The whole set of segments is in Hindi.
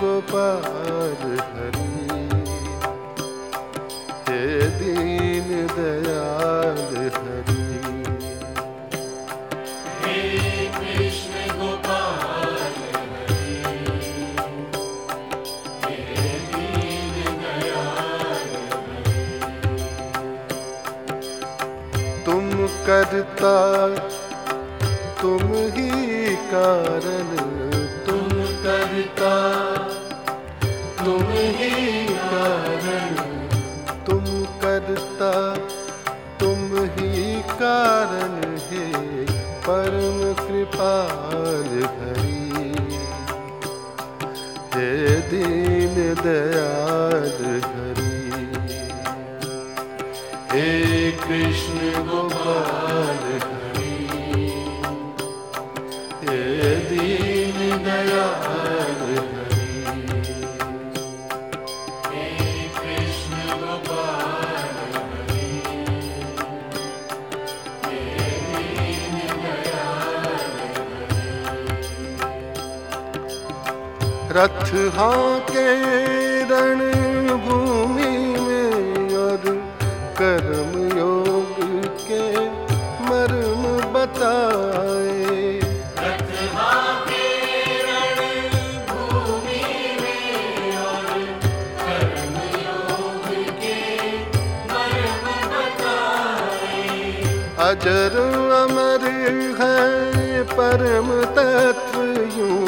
गोपाल हरि। हे दीन दयाल हरि। तुम करता तुम ही कारण। तुम करता तुम ही कारण तुम करता, तुम ही कारण है। परम कृपाल हरि। हे दीन दयाल हरि। हे कृष्ण गोपाल हरि। रथ हाके रण भूमि में और कर्म योग के मर्म बताए। अजर अमर है परम तत्व यूँ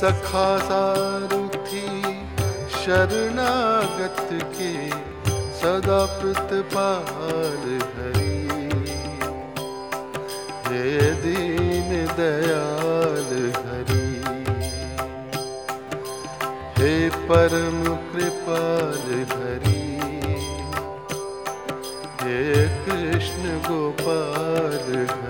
सखा सारथी शरणागत के, सदा प्रतिपाल हरि। हे दीन दयाल हरि। हे परम कृपाल हरि। हे कृष्ण गोपाल हरि।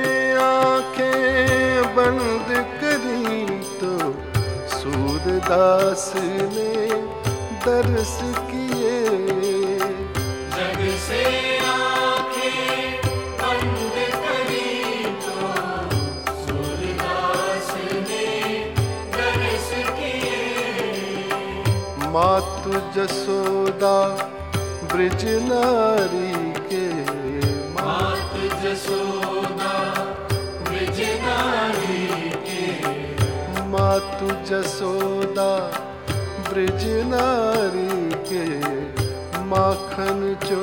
सूरदास ने दर्श किए। जग से तो मातु जसोदा ब्रिज नारी के। मात जसोदा मातु जसोदा ब्रिज नारी के माखन चो